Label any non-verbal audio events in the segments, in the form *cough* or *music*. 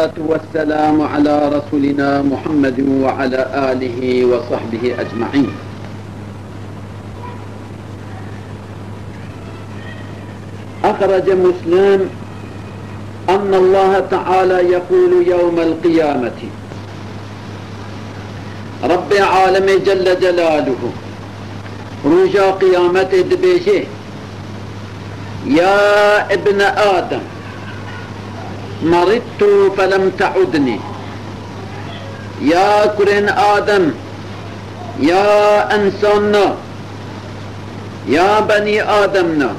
والسلام على رسولنا محمد وعلى آله وصحبه أجمعين. أخرج مسلم أن الله تعالى يقول يوم القيامة رب عالم جل جلاله رجا قيامت دبيشه يا ابن آدم مرضت فلم تعدني. يا كرين آدم يا أنساننا يا بني آدمنا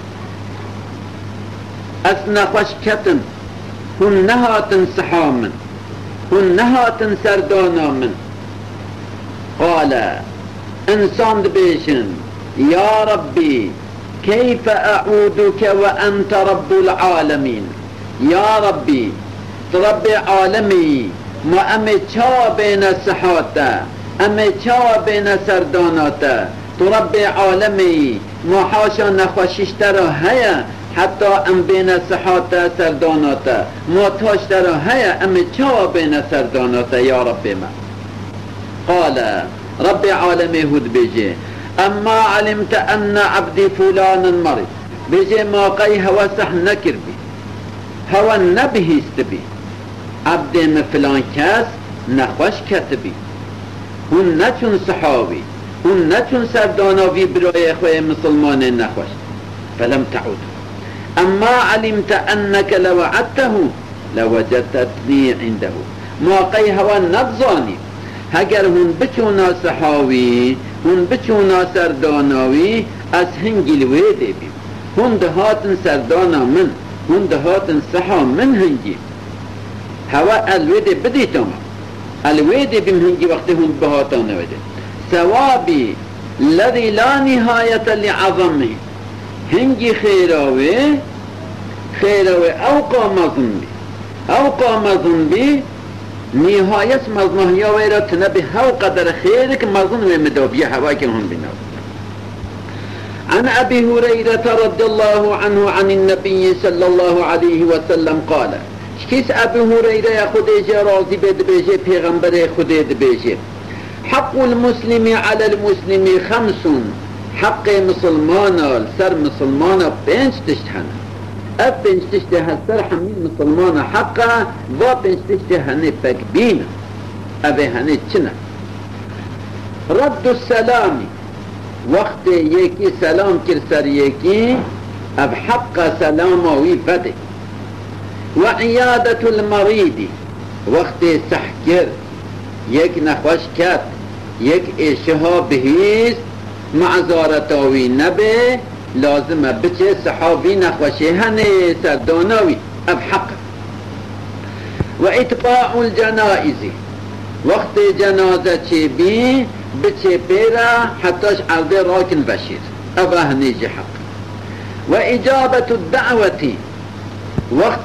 أثنى خشكة هن نهات سحام هن نهات سردانا من. قال إنسان دبيشن يا ربي كيف أعودك وأنت رب العالمين؟ يا ربي رب عالمي ما أمي چا بين السحاتا أمي چا بين سرداناتا. رب عالمي ما حاشا نخوششتر هيا حتى ام بين سحاتا سرداناتا. ما تاشتر هيا أمي چا بين سرداناتا يا ربي ما. قال رب عالمي هود بيجي أما علمت أن عبدي فلان مرض بيجي ما قي هوا سح نكر هوا نبهیست بی. عبد فلان کس نخوش کت بی. هون نچون صحابی هون نچون سرداناوی برای خواه مسلمان نخوش. فلم تعود. اما علمت انك لوعدته لوجدتني عنده. موقعی هوا نبزانی. اگر هون بچونا صحاوی هون بچونا سرداناوی از هنگیلوی دیبیم هون دهاتن سردانا من. هون دهاتن صحا من هنگی هوا الویده بدیتم. الویده بیم هنگی وقتی هون بهاتان ویده ثوابی الذي لا نهاية لعظمه هنگی خیراوی خیراوی أو قامزن بی أو قامزن بی نهایت مزنه یا ویرا تنبی هاو قدر خیرک مزن و مدوبیه هوا که هم بناو عن أبي هريرة رضي الله عنه عن النبي صلى الله عليه وسلم قال أبي هريرة يا خديجة راضي بيد بيجي پیغمبر خديد بيجي. حق المسلم على المسلم خمس حق مسلمان سر مسلمان بينش تشتحنه اف پنجتشت هستر همین مسلمان حقا و پنجتشت هنه پک بین. اوه هنه رد السلامی وقت یکی سلام کر سر یکی اب حق سلاموی بده. و عیادت المریضی وقت سحکر یک نخوش کرد یک اشها بهیست. معذارتاوی نبه لازمه بچه صحابی نخوشه هنه سرداناوی اب حق. و اتباع الجنائز. وقت جنازه چه بی؟ بچه پیرا حتاش عرضه راکن بشیر. اب هنیجی حق. اجابت الدعوتی. وقت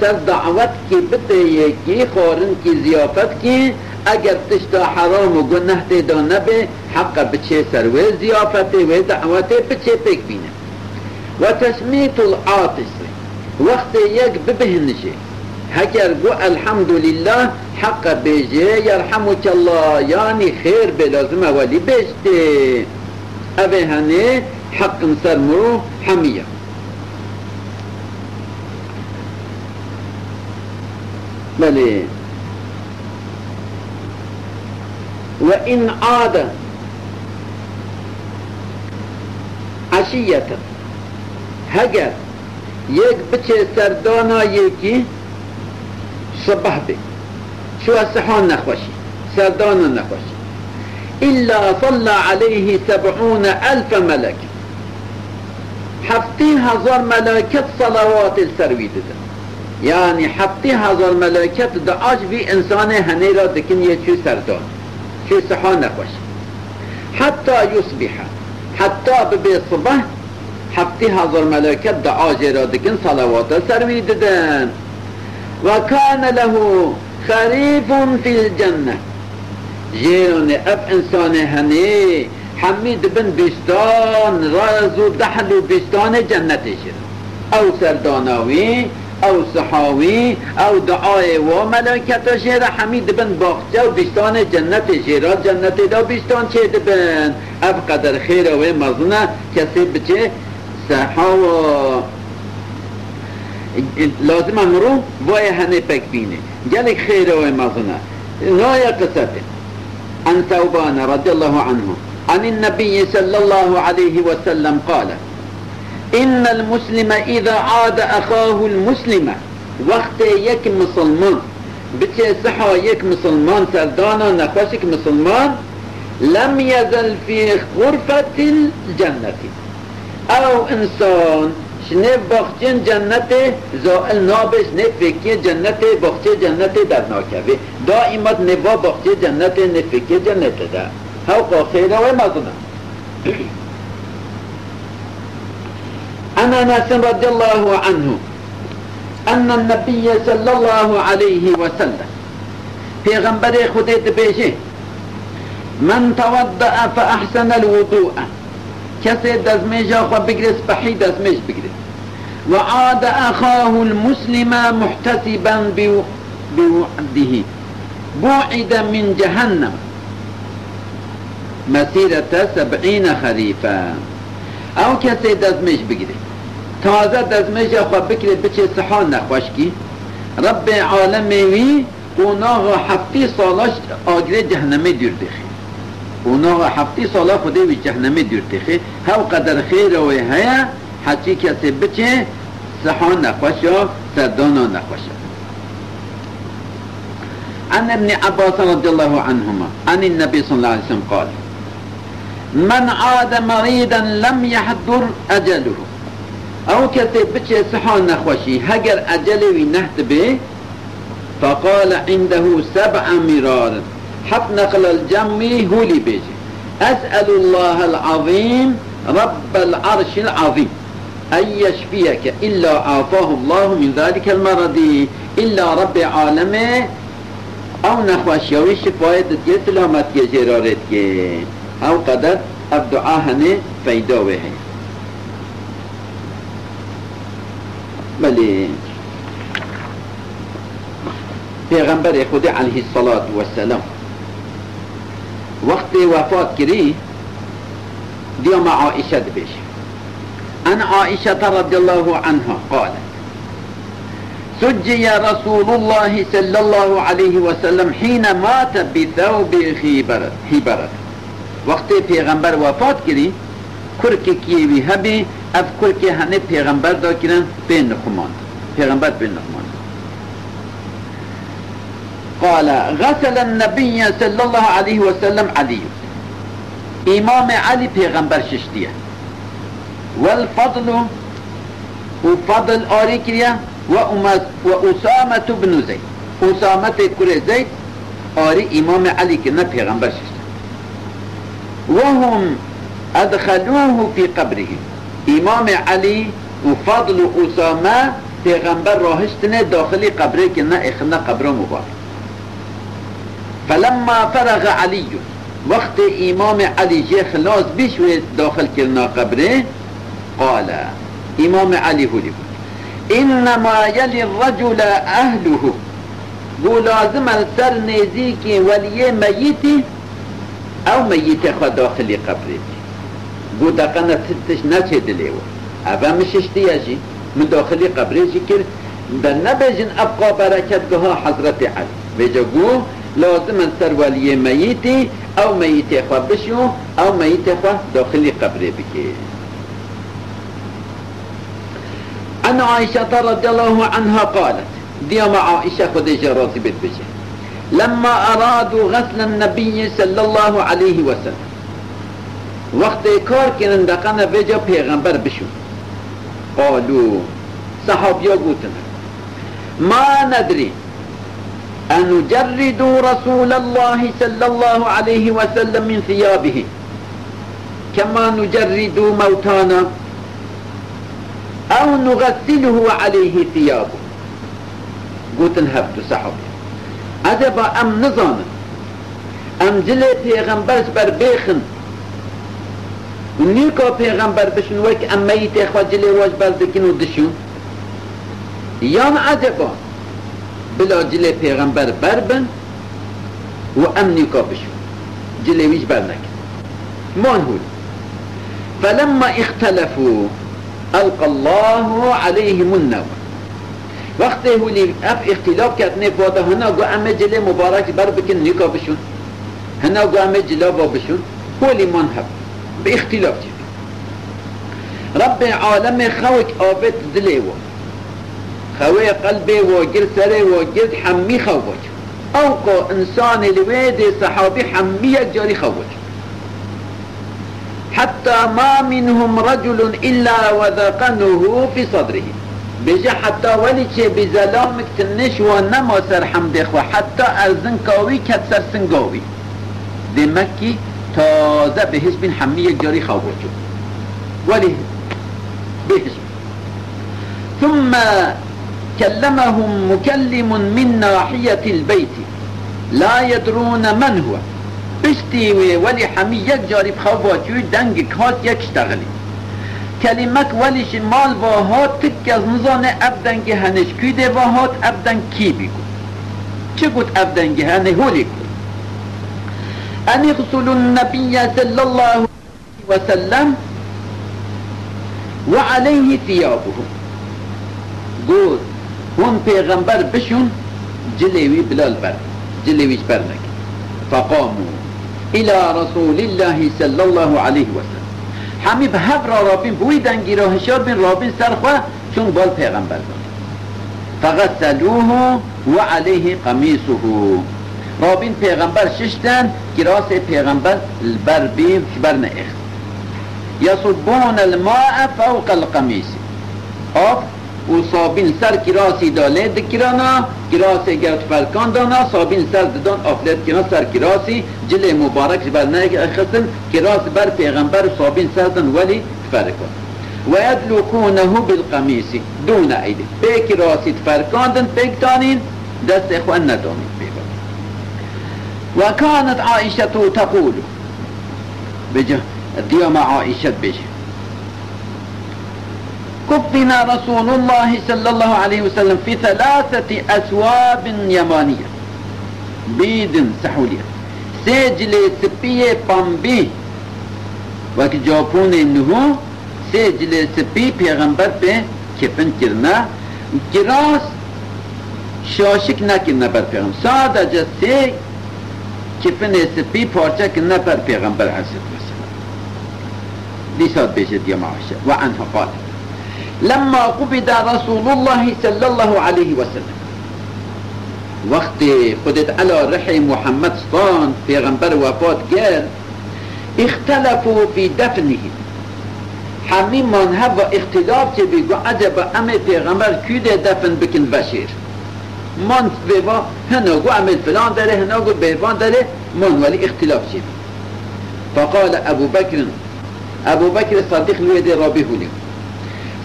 سر دعوت کی بده یکی خورن کی زیافت کی اگر تشتا حرام و گناه تیدا نبه حق بچه سر و زیافت و دعوت بچه پیک بینه. و تسمیت العاطس وقت یک ببهنشه. هگر گو الحمدلله حق بیجه یرحمک الله. یعنی خیر بلازمة ولی بشته اوه هنه حق سر مرو حمیه بله وإن عاد عشية هجر یک بچه سردانا صبح بي. شو السحان نخوشي؟ سردانا نخوشي. إلا صلى عليه سبعون ألف ملك حفتي هزار ملائكة صلوات السروي ده. يعني حفتي هزار ملائكة دعاج بي إنسان هنيرا دكن يتشو سردان شو سحان نخوش حتى يصبح حتى ببي الصبح حفتي هزار ملائكة دعاج را دكن صلوات السروي ددن وكان له خريف في الجنة. جيرون أب انسان هني حميد بن بستان رازو دحلو بستان جنة شر أو سرداناوي أو صحاوی أو دعای و حمید بن باخچه و بیستان جنت شیرا جنت دا بیستان چه بن. اف قدر خیر و مزنه کسی و لازم امرو وای هنه پک بینه. گلک خیر و مزنه غاية قصته عن ثوبان رضي الله عنه. عن النبي صلى الله عليه وسلم قال إن المسلم إذا عاد أخاه المسلم. وقت يك مسلمان بچه صحا يك مسلمان سردانا نخوشك مسلمان لم يزل في غرفة الجنة. أو إنسان شنه باخچه جنت زائل نابش نه فکر جنت باخچه جنت در ناکوه دائمت نبا باخچه جنت نه فکر جنت در هاو خیره و مزنه عن انس رضي الله عنه ان النبي صلى الله عليه وسلم پیغمبر خودت بيشه من توضأ فأحسن الوضوء. کسی دزمش خو بگرس بحی دزمش بگرس وعاد أخاه المسلم محتسبا بوعده. بعد من جهنم. مسيرة سبعين خريفا أو کسی دزمش بگیره تازه دزمش خو بکره بچه صحان نخوش کی. رب عالمی وی اوناغا هفتی سالاش آگره جهنمه دور دخی اونا ها هفتی سالا خوده وی جهنمی دیرتی خی هاو قدر خیر روی هیا حتی کسی بچه سحا نخوش و سردان نخوش. ابن عباس رضی الله عنهما عن النبي صلى الله عليه وسلم قال من عاد مريضا لم يحضر اجله او كتب بچه سحان نخوشي هجر اجله نهت به فقال عنده سبع مرارات حب نقل الجمع هولي بيجي. أسأل الله العظيم رب العرش العظيم أن يشفيك. إلا عافاه الله من ذلك المرض. إلا رب عالمه أو نخوشيوي شفاية دي سلامت جرارت أو قدر الدعاء هنه فايدة وهي. بله پیغمبر خود علیه الصلاة والسلام. وقت وفات کری دیوم عائشة بيش عن عائشة رضي الله عنها قالت سجي رسول الله صلى الله عليه وسلم حين مات بثوب خيبرت خيبرت وقت پیغمبر وفات کری کرکی کیوی هبی اف کرکی هنه پیغمبر دا کرن بین نخمان پیغمبر بین قال غسل النبي صلى الله عليه وسلم علي. إمام علي پیغمبر ششتیه والفضل وفضل آري كريا وأسامة بن زيد أسامة كري زيد آري إمام علي كنا پیغمبر ششت وهم أدخلوه في قبره. إمام علي وفضل أسامة پیغمبر راهشتنه داخل قبره كنا اخنا قبره مبارك فلما فرغ علي وقت إمام علي جه خلاص بشوي داخل كنا قبره قال إمام علي هو إنما يلي الرجل أهله بو لازم السر نزيكي ولي ميتي أو ميت خوا داخل قبره. بو دقنا ستش نچه دليو اما مش اشتياجي من داخل قبره كر در نبجن أبقى بركتها حضرت علي. بجو لازم سر ولي ميتي أو ميت خوا بشو أو ميت خوا داخل قبره بكي. عن عائشة رضي الله عنها قالت دي مع عائشة خديجة راضي بالبشر لما أرادوا غسل النبي صلى الله عليه وسلم وقت كار كنن دقنا بجا پیغمبر بشو. قالوا صحابيا قوتنا ما ندري أن نجرد رسول الله صلى الله عليه وسلم من ثيابه. كما نجرد موتانا أو نغسله عليه ثيابه. قلت هبت صحابي هذا با أم نظام؟ أم جلي پیغمبر بر بيخن نیکا پیغمبر بشن وک ام میت اخوا جلی واج بر دکن و دشون بلا جل پیغمبر بربن و امنی کا بشو. جلویش بر نکن. مانهول فلما اختلفوا ألقى الله عليهم النوم. وقت هولي اف اختلاف كاتنه فاده هنا قو امه جل مبارك بر بكن نكا بشون. هنا قو امه جلابا بشون. هولي منهب باختلاف جي رب عالم خوك آبت دلي و خوي قلبي وقر سري وقر حمي خوك أوقع إنسان الويد صحابي حمي جاري خوك حتى ما منهم رجل إلا وذقنه في صدره. بجا حتى ولي بزلامك تنش ونما سر حمد خو حتى ارزن كاوي كت سر سنگاوي دي مكي تازه بهش بين حمية جاري خواتو ولي بهش ثم كلمهم مكلم من ناحية البيت. لا يدرون من هو. بشتي ولي حمية جاري بخواتو دنگ كات يكشتغلي کلمک ولیش مال واهات تک از نزانه ابدنگی هنش کیده واهات ابدن کی بگو چه گوت ابدنگی هنه هولی گو ان اغسلوا النبي صلى الله عليه وسلم وعليه ثيابه قول هم پیغمبر بشون جلوي بلال بر جلويش برنك فقاموا إلى رسول الله صلى الله عليه وسلم. همی به هف را رابین بوی دنگی را هشار بین رابین سرخواه چون بال پیغمبر داد. فقط سلوه و علیه قمیسه رابین پیغمبر ششتن گراس پیغمبر بر بیم بر نئخ یصبون الماء فوق القمیس آب و صابین سر کراسی داله دکرانا کراسی گرد فلکان دانا صابین سر ددان آفلت کنا سر کراسی جل مبارک بر نگ اخستن کراس بر پیغمبر صابین سر دن ولی فرکان و یدلکونه بالقمیس دون ایدی به کراسی تفرکاندن بگتانین دست اخوان ندانین. و كانت عائشة تقول. بجه ديما عائشة بجه كفنا رسول الله صلى الله عليه وسلم في ثلاثة أسواب يمانية. بيد سحولية. سجل سبية بامبي. وك جاپون نهو سجل سپی پیغمبر پہ کفن کرنا. گراس شاشک نکرنا بر پیغمبر. ساده جسه کفن سپی پارچه کرنا بر پیغمبر حضرت وسلم. دي ساد بيجد يا معاشر وعنها قالت لما قبض رسول الله صلى الله عليه وسلم. وقت خدت على رحي محمد صان في غنبر وفات قال اختلفوا في دفنه. همین منهب و اختلاف بگو عجب امه پیغمبر کیده دفن بکن بشیر؟ من بوا هنگو عمل فلان داره هنگو بهوان داره من ولی اختلاف چی فقال ابو بكر ابو بكر الصديق الويدي رابيه لهم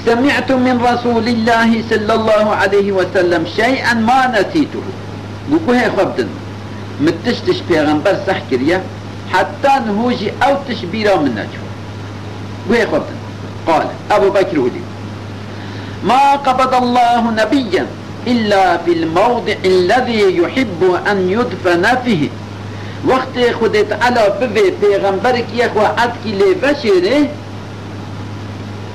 سمعت من رسول الله صلى الله عليه وسلم شيئا ما نسيته. بقوه خبدن متشتش پیغمبر صح حتى نهوجي أو تشبيرا من نجو بقوه خبدن قال أبو بكر هدي ما قبض الله نبيا إلا في الموضع الذي يحب أن يدفن فيه. وقت خودت على بفي پیغمبرك يخوى عدكي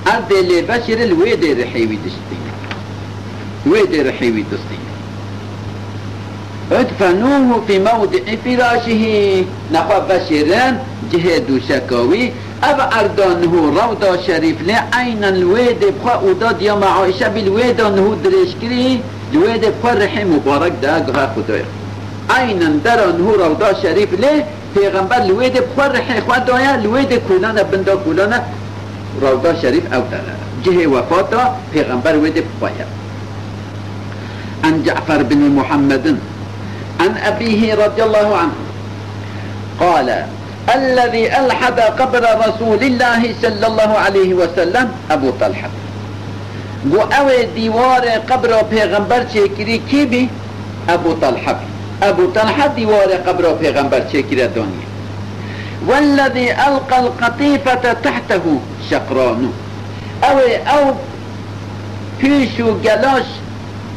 لبشره عبد لبشر الويد رحيوي دستي ويد رحيوي دستي ادفنوه في موضع فراشه نخوا بشران جهد شكاوي اب اردانه روضا شريف. لا عين الويد بخوا أوداد يا معايشة بالويد أنه درشكري الويد بخوا رحي مبارك دا قها خدايا عينا درانه روضا شريف. لا پیغمبر الويد بخوا رحي خوا دايا الويد كولانا بندا كولانا روضا شريف أو جهه وفاتا پیغمبر وده بخوایا عن جعفر بن محمد عن أبيه رضي الله عنه. قال الذي ألحد قبر رسول الله صلى الله عليه وسلم أبو طلحة. گو أو دیوار قبر پیغمبر چه کی بی؟ ابو طلحه. ابو طلحه دیوار قبر پیغمبر چه دنیا. والذي ألقى القطيفة تحته شقران أو أو پیش و گلاش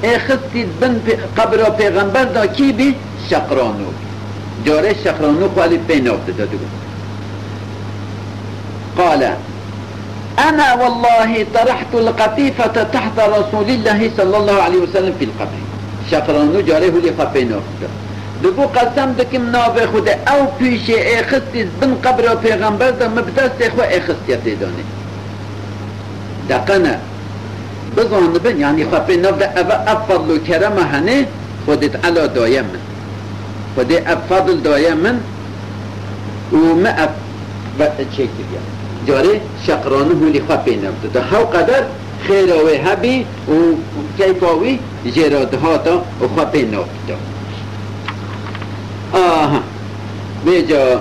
اخستید بن قبر پیغمبر دا کی بی؟ شقرانو. جاره شقرانو خواهی پینافته دادو قال أنا والله طرحت القطيفة تحت رسول الله صلى الله عليه وسلم في القبر. شقرانو جاره خفين أخته دبو قسم دکم ناو خود او پیش اخستی بن قبر و پیغمبر دا مبدست خو اخستیتی دانه دقنه. بزان بن یعنی خو پی ناو دا او افضل و کرم هنه خودت علا دایم من. خودی افضل دایم من. و ما اف چه کریا جاره شقرانه هولی خو پی ناو دا هاو قدر خیراوی هبی و کیفاوی جراده ها دا و خو پی ناو دا آه. بيجا.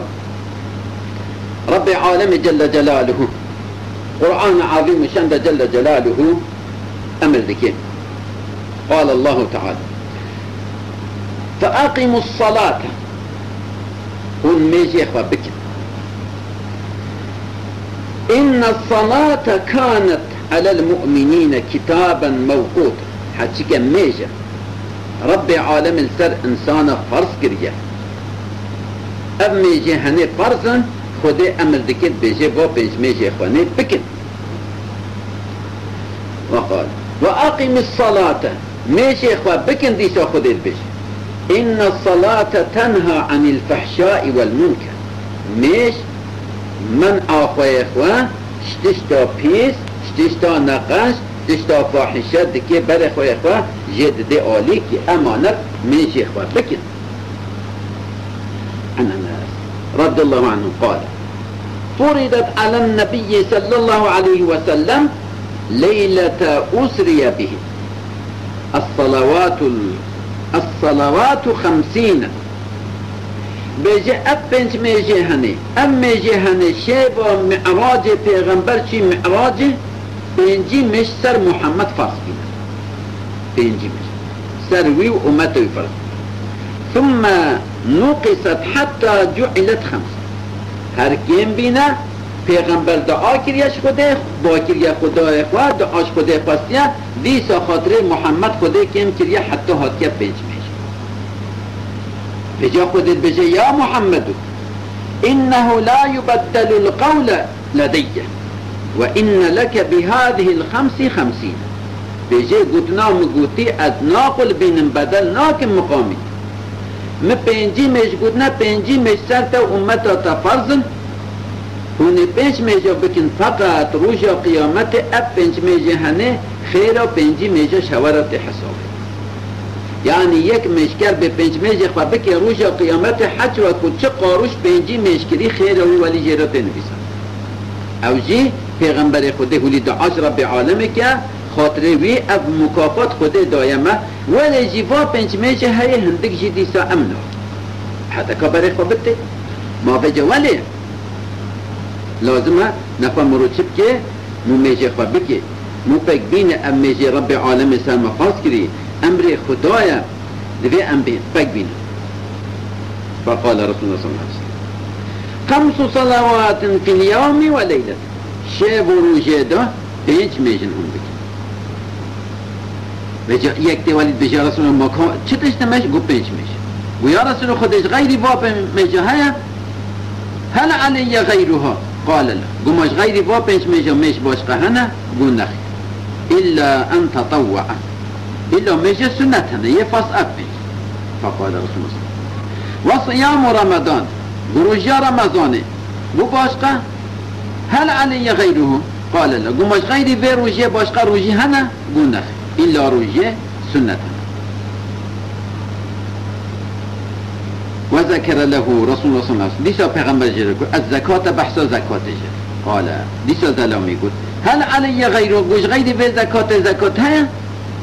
رب عالم جل جلاله. قرآن عظيم شند جل جلاله. أمر ذكي قال الله تعالى فأقموا الصلاة. هون ميجي بك إن الصلاة كانت على المؤمنين كتابا موقوتا. حتى ميجي رب عالم السر إنسان فرض كريه أب ميجي هني فرضا خدي أمر ذكي بيجي بو بيج ميجي إخواني بكن وقال وأقم الصلاة ماشي إخوة بكن دي خذ البش إن الصلاة تنهى عن الفحشاء والمنكر مش من أخوة إخوة شتشتا بيس شتشتا نقاش شتشتا فاحشة دكي بر إخوة إخوة جد دي أوليك أمانة ماشي إخوة بكن عن رضي الله عنه. قال فرضت على النبي صلى الله عليه وسلم ليلة أسري به. الصلوات الصلوات خمسين. بيجي أبنج ميجي هني. أم ميجي هني شيبا معراج پیغمبر چي معراج؟ بينجي مش سر محمد فاسقين بينجي مش. سر ويو أمته فرق ثم نقصت حتى جعلت خمس. هر كيم بينا پیغمبر دعا کریش خوده با کریا خدا خواه دعاش خوده پاستیا دیسا خاطر محمد خوده کم کریا حتی هاتیا پنج میش بجا خودت بجا یا محمد إنه لا يبدل القول لدي وإن لك بهذه الخمس خمسين بجي قلتنا مقوتي أدناقل بين بدل ناكم مقامي ما بينجي مش قلتنا بينجي مش سرت أمتا تفرزن هونی پنج میجا بکن فقط روژا قیامت اب پنج میجا هنه خیر و پنجی میجا شورت حساب یعنی یک مشکر به پنج میجا خواه بکی روژا قیامت حج و کل چه قاروش پنجی مشکری خیر و ولی جیرت نویسن او جی پیغمبر خوده هولی دعاش رب عالمه که خاطر وی اف مکافات خوده دایمه ولی جیوا پنج میجا های هندک جی دیسا امنا حتی که برای خواه بده. ما بجا ولی لازمه نفهم مروچب که مو میجه خواه بکی مو پک بین ام میجه رب عالم سر مخاص کری. أمر خدایا. دوی ام پک بین. فقال رسول الله صلى الله عليه وسلم. خمس صلوات في اليوم وليلة شاب روجه ده بينج ميجن هم بجا یک دیوالی بجا رسول مکان. چه تشتمش گو بينج ميش ويا رسول خودش غيري باب ميجا هيا هل علي غيرها قال له قمش غير بوبنش ميجا ميش بوش قهنا قول نخي إلا أن تطوع. إلا ميجا سنتنا يفاس أبنش فقال رسول الله. وصيام رمضان. قروجا رمضان بو باشقا هل علي غيره قال له قمش غيري في روجي باشقا روجي هنا قول این لارویه سنت و ذکر له رسول الله صلی الله علیه دیسا پیغمبر جره از زکات بحثا زکات جره قال دیسا دلا میگود هل علی غیر گوش غیر به زکات زکات ها؟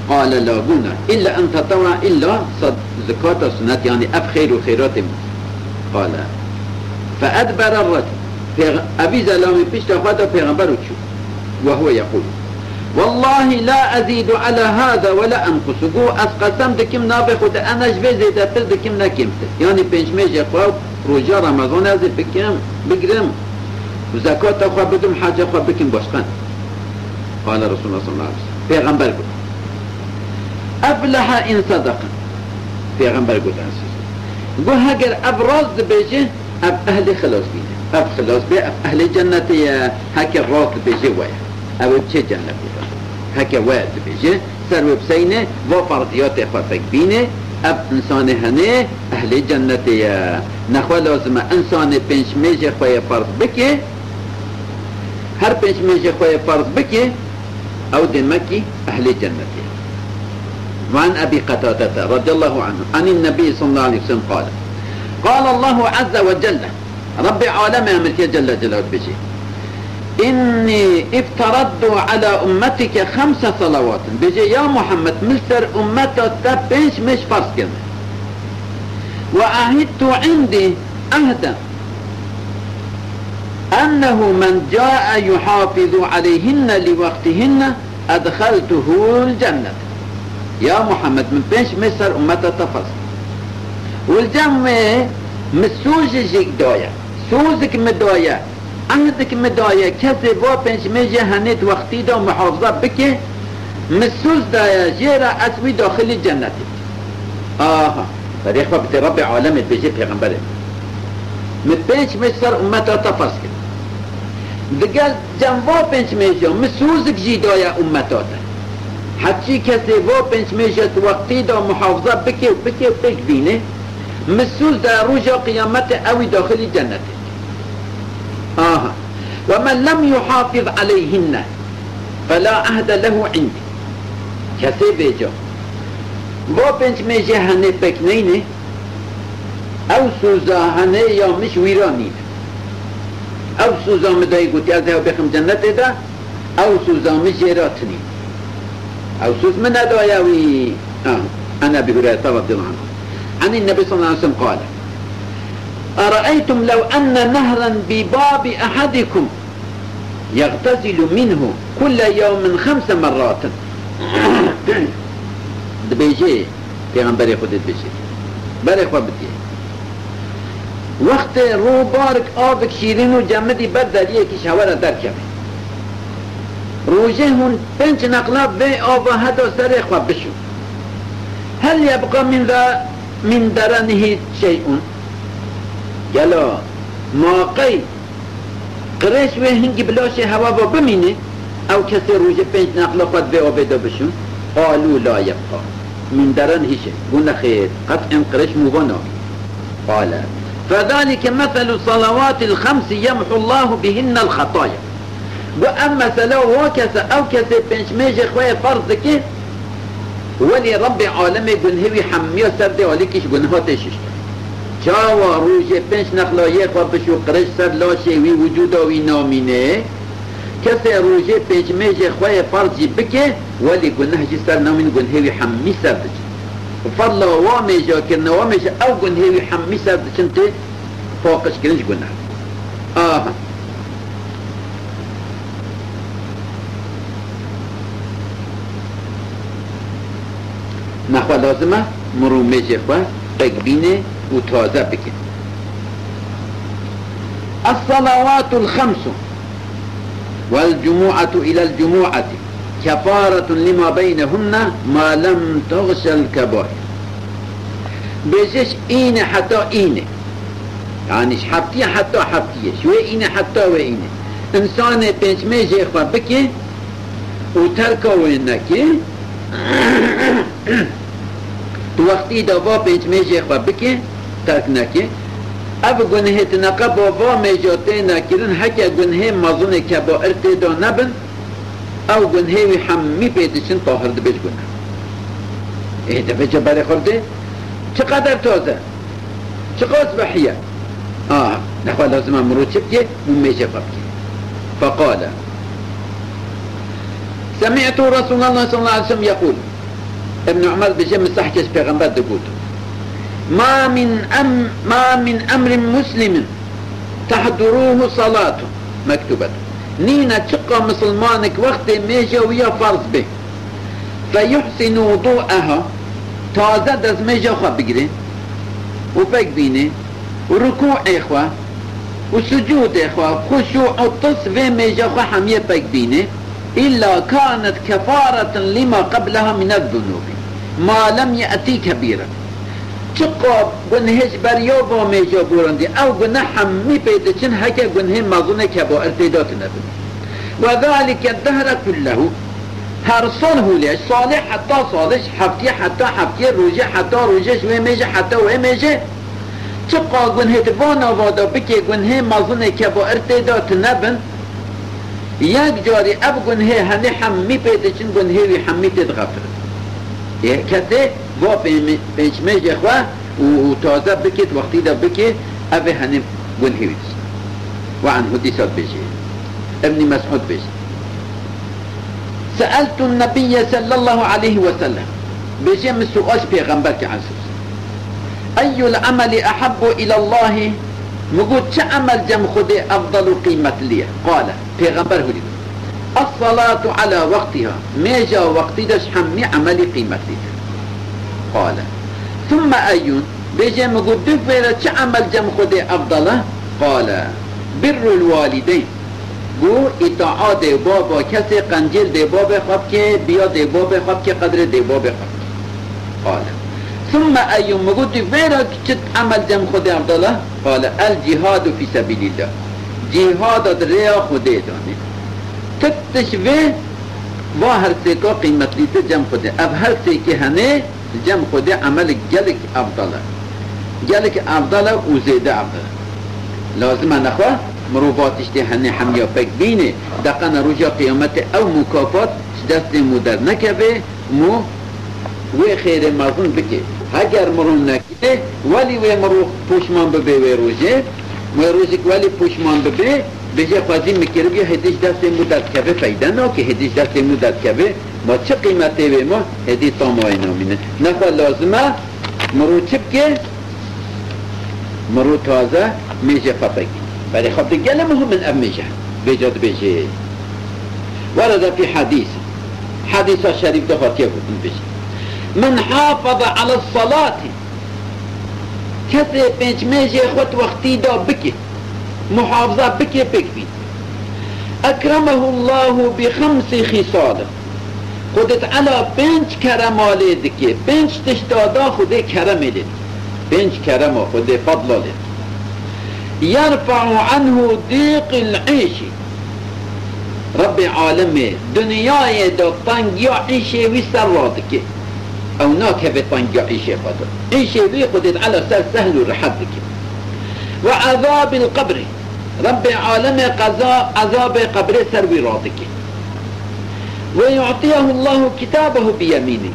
قال لا گونه الا ان تطوع الا صد زکات سنت یعنی اب خیر و خیرات قال فادبر الرجل. ابي زلامي پیش تا پیغمبر و چو و هو یقول. والله لا أزيد على هذا ولا أنقص. قو أسقسم دكم نابخ ود أنا جبه زيدا بل دكم نكمت يعني بينش ميجي قواب رجا رمضان أزي بكم بقرم. وزكاة أخوة بدم حاجة أخوة بكم باشقان قال رسول الله صلى الله عليه وسلم. پیغمبر قل أفلح إن صدق. في غنبر قلت أسوس قل هكر أبراز بيجي أب أهل خلاص بينا أب خلاص بي أب أهل جنة هكر راس بيجي ويا أو تشي جنة بيجي هكر واد بيجي سر بسينه وفرضيات خاطك بينه اب انسان هنه أهل جنت نخوا لازم انسان پنج میجه خواه فرض بکه هر پنج میجه خواه فرض بکه أو دمكي أهل جنت وعن ابي قتادة رضي الله عنه عن النبي صلى الله عليه وسلم قال قال الله عز وجل رب عالم امرك جل جلاله بشيء إني افترضت على أمتك خمس صلوات. بيجي يا محمد مستر أمتك تبنش مش فرض كده. وأهدت عندي أهدا أنه من جاء يحافظ عليهن لوقتهن أدخلته الجنة. يا محمد من بينش مصر أمتك تفصل والجمع مسوج جيك دويا سوزك مدويا عهد مدایه کسی با پنج میجه هنیت وقتی دا محافظه بکه مسوز دایا جیرا اسوی داخل جنتی آها فري رب عالمی عالم بيجي می پنج بينش سر امتا تفرس كده جنبا پنج بينش مسوز کجی جيدايا امتا تا. حتی کسی با پنج ميجو وقتی دا محافظة بکه بکه وبكي بینه مسوز دا روز قیامت آوید داخل جنتی آه. ومن لم يحافظ عليهن فلا عهد له عندي. کسی بیجا با پنج میجه هنه پکنینه أو سوزا هنه یا مش ویرانینه أو سوزا مدای گوتی از هاو بخم جنت ده أو سوزا مش جيراتني أو سوز من اداياوي آه. أنا بهريرة رضي الله عنه عن النبي صلى الله عليه وسلم قال أرأيتم لو أن نهرا بباب أحدكم يغتسل منه كل يوم خمس مرات. *coughs* دبيجي پیغمبر خودت بشه برای خواه بتیه وقت رو بارک آبک شیرین و جمدی بد دریه که شوار در کمه. روجه هون پنج نقلا به آب هدا سر خواه بشو. هل يبقى من ذا من درنه شيء گلا ماقی قرش و هنگی بلاش هوا با بمینه أو کسی روژه پنج نقل خود به آبدا بشون؟ قالو لا یبقا. من درن هیشه گونه خیر. قطع قرش موانا قال. فذلك مثل صلوات الخمس يمحو الله بهن الخطايا. وأما سلو وكس أو كس بنشميج فرض كه ولي رب عالمي قنهوي حميو سرده وليكش قنهو تششت چاوا روش پنج نخلایه خواه بشو قرش سر لاشه وی وجود وی نامینه. کسی روژه پنج میجه خواه فرضی بکه ولی گناه جی سر نامین گنهوی حمی سر دچ فضل و میجه کرنه و میجه او گنهوی حمی سر دچن تی فوقش کرنش گناه آها. نخواه لازمه مرو میجه خواه بگبینه وتوازى بك الصلوات الخمس. والجموعة إلى الجموعة كفارة لما بينهن ما لم تغش الكبائر. بيجيش إينة حتى إينة. يعني حبتية حتى حبتية. شوي إينة حتى وإينة؟ إنسان بينش ميجي إخوة بكي وتركه وإنك وقتی دوا پنج میجه خواه بکه ترک نکه او گنه تنقه بابا میجاته نکرن حکه گنه مازون کبائر تیدا نبن. او گنه وی حمی پیدشن طاهر ده بیش گنه اه ده بجا برای خورده؟ چقدر تازه؟ چقدر بحیه آه نخواه لازم امرو چه بکه؟ و میجه بکه فقال سمعت رسول الله صلى الله عليه وسلم يقول ابن عمر بجي مستحكش پیغمبر دقوته ما من أم ما من أمر مسلم تحضروه صلاة. مكتوبة. نينا تشقى مسلمانك وقت ميجا ويا فرض به. فيحسن وضوءها. تازة دز ميجا خوا بگیره و بگ بینه و رکوع اخوا اخوا خشوع و و ميجا خوا حمية بگ بینه إلا كانت كفارة لما قبلها من الذنوب. ما لم يأتي كبيرا. چقاب گنهش بر بریا با میجا بورندی؟ او گنه همی پیده چن هکه گناه که کبائر پیدا کنه و ذلك الدهر كله هر سال هولیش صالح حتی صالح حفتی حتی حفتی روجه حتی روجه و میجه حتی و میجه. چقا گنه تبانا وادا بکه گناه که کبائر پیدا تنبن یک جاری اب گنه هنه همی پیده چن گنه وی همی تدغفر. یه کسی با پیشمش خواه و تازه بکت وقتی دا بکت اوه هنم ویدش و عن حدیثات بشه ابن مسعود بشه سألت النبي صلى الله عليه وسلم. بجي من سؤال پیغمبر که عزیز. أي العمل أحب إلى الله؟ مقول چه عمل جم خده أفضل قيمة لي قال پیغمبر هدي الصلاة على وقتها. ميجا وقتي دش حمي عملي قيمة لي قال. ثم أيون بيجي مقول بفيرة چه عمل جم خده أفضله قال بر الوالدين. گو اطاعات بابا کسی قنجل دی بابا خواب که بیا دی بابا خواب که قدر دی بابا خواب قال. ثم ایوم مگو دی ویرا چت عمل جم خود افضله قال الجهاد فی سبیل الله. جهاد ریا خوده دانه. تکتش وی و هر سیکا قیمت لیته جم خوده اب هر سیکی هنه جم خوده عمل گلک افضله گلک افضله و زیده افضله لازم نخواه؟ مروباتش ده هنه هم یا پک بینه. دقن رجا قیامت او مکافات دست مو در نکبه مو و خیر مظن بکه. اگر مرون نکه ولی و مرو پوشمان ببه و روزه. و روزی ولی پوشمان ببه بجه خوازی میکره بیا هدیش دست مو در کبه فیده نا که هدیش دست مو در کبه ما چه قیمته به ما هدی تامای نامینه نخوا لازمه مرو چپ که مرو تازه میشه فپکی برای خب دیگه مهم من ام میشه. بجاد بشه. ورد في حديث حديث الشريف ده بودن بشه. من حافظ على الصلاة. کسی پنج میجه خود وقتی دا محافظه بکی بکبید اکرمه الله بخمس خصال. خودت علا پنج کرم آله دکی پنج تشتادا خود کرم لید پنج کرم خود فضل لید يرفع عنه ضيق العيش رب عالمه دنیای دا طنگیا عیشه وی سر رادکه او ناکه به طنگیا عیشه خدا عیشه وی خودت على سر سهل و رحب دکه و عذاب القبر. رب عالم قضاء عذاب قبر سر وی رادکه ويعطيه الله كتابه بيمينه.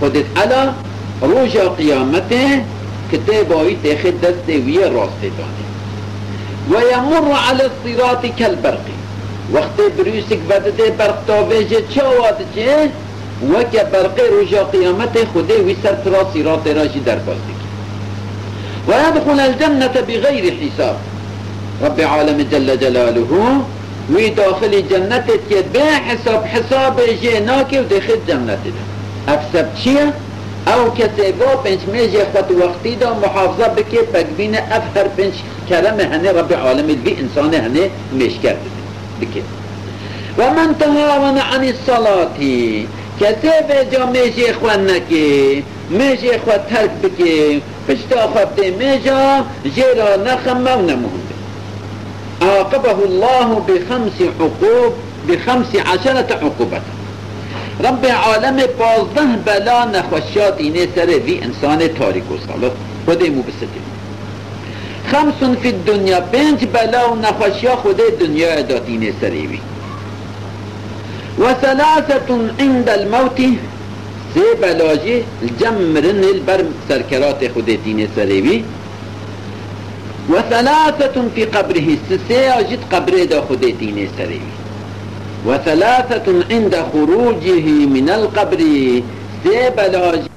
خودت على رجا قيامته كتابه تاخد دست وی راست دانه ويمر على الصراط كالبرق. وقت بروسك بدده برق تاويجه چه واد چه؟ وكا برق رجا قيامت خده وسر ترا صراط راجي در بازدك ويدخل الجنة بغير حساب. رب عالم جل جلاله وي داخل كد به حساب حساب جيناك ودخل جنة افسب چيه أو کسی با پنج خود وقتی دا محافظه بکه بگبین اف هر پنج کلمه هنه رب عالمی بی انسان هنه میش کرده بکه. و من تهاون عن الصلاتی کسی به جا میجه خود نکه میجه خود پشتا ده میجا جیرا نخمه و نمونده عاقبه الله بخمس عقوب بخمس عشرة عقوبة. رب عالم پازده بلا نخوشات اینه سر وی انسان تاریک و صالح خود مو بسته خمسون فی الدنیا پنج بلا و نخوشیا خود دنیا داتینه سر وی. و ثلاثة عند الموت سه بلاجی جمرن البر سرکرات خود دینه سر وی و ثلاثة فی قبره سه آجد قبره دا خود دینه سر وی وثلاثة عند خروجه من القبر سي بلاج